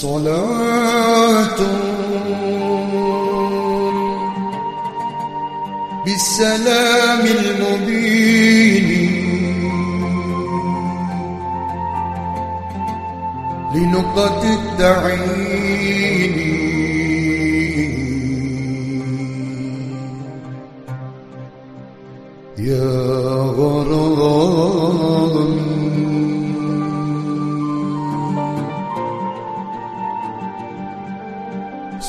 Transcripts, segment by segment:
صلاة بالسلام المبين. لنقطة التعين يا غرامي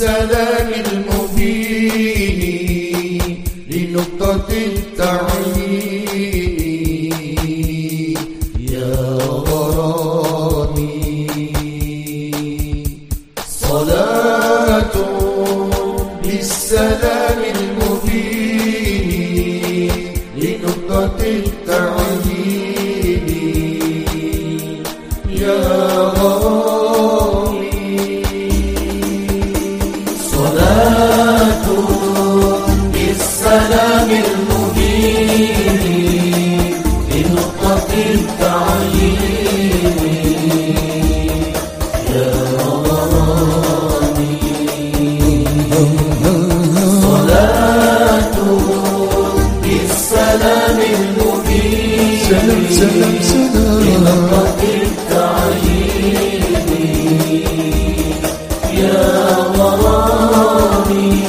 بالسلام المبين لنقطة التعيين يا غرامي صلاة بالسلام سلام سلام لنقطة التعيين يا غرامي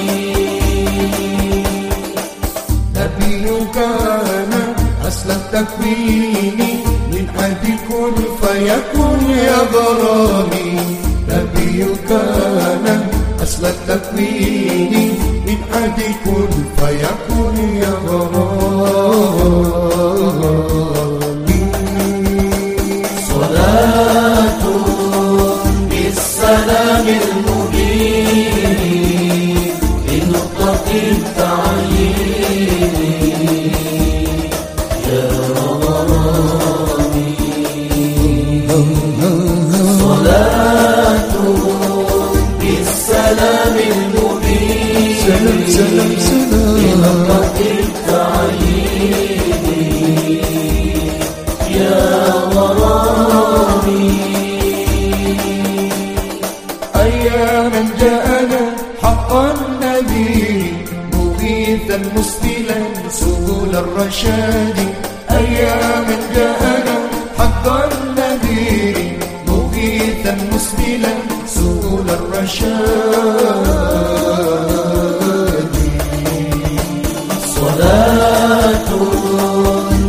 نبيك أنا أصل التكوين من حد كن فيكون يا غرامي نبيك أنا أصل التكوين من حد كن فيكون يا غرامي مغيثا مسبلا سبل الرشاد. أياما جاءنا حقا النبي مغيثا مسبلا سبل الرشاد. صلاة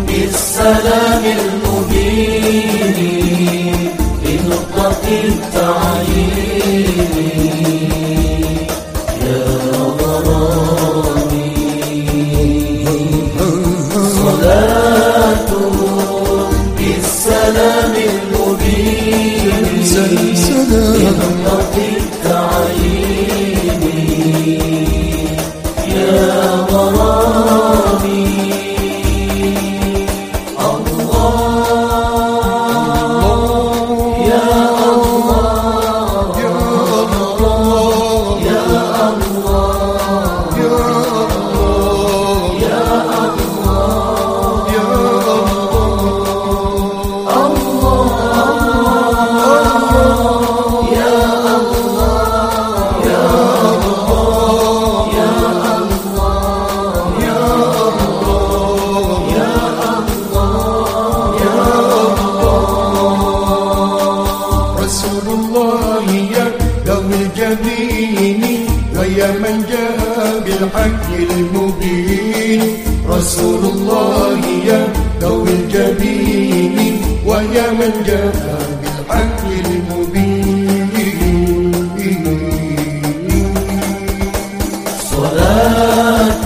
بالسلام المبين. لنقطة التعيين الحق المبين. رسول الله يا ذوي الجبين ويا من جاء بالحق المبين. صلاة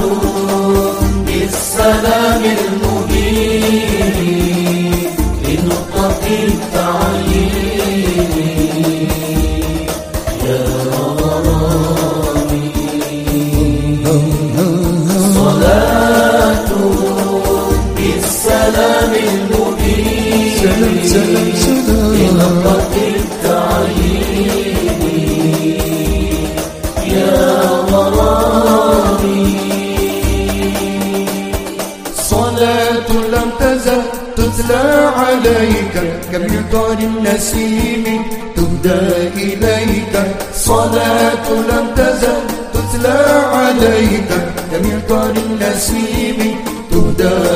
بالسلام المبين. لنقطة التعليم بالسلام المبين سلام سلام سلام بنظرة التعيين يا غرامي صلاة لم تزل تتلى عليك كمطار النسيم تهدى إليك صلاة لم تزل تتلى عليك كمطار النسيم تهدى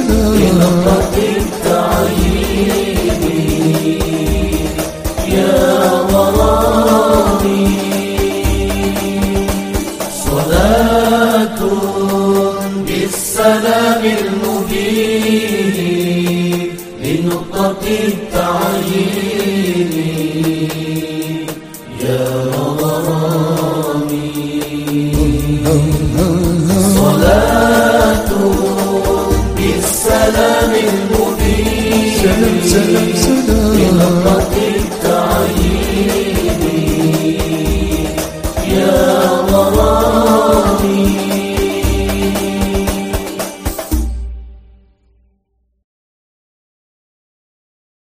التعيين.